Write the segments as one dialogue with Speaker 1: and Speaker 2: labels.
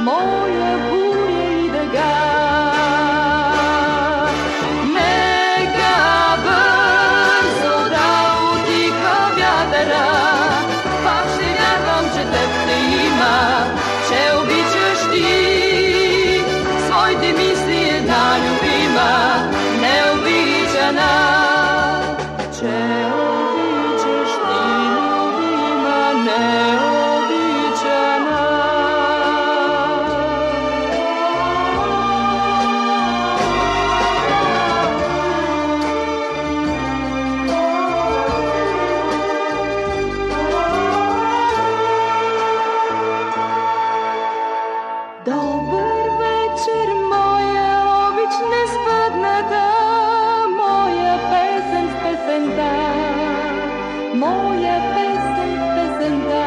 Speaker 1: 某月不。моя песен, да,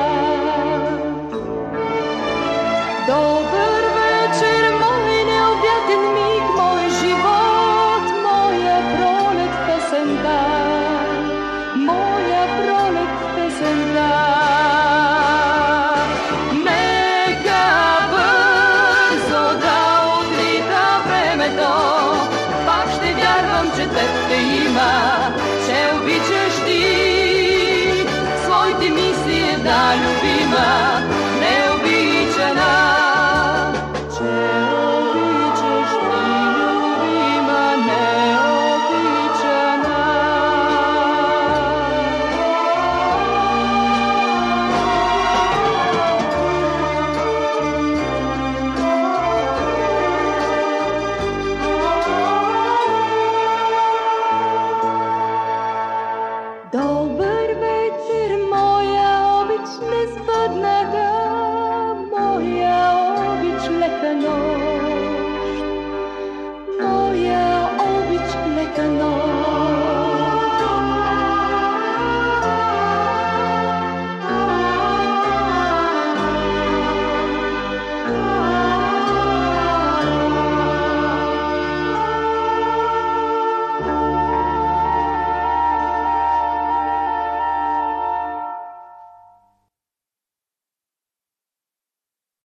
Speaker 1: Добър вечер, мой необятен миг, мой живот, моя пролет, песента. Моя пролет, песента. Ще вярвам, че те ще има.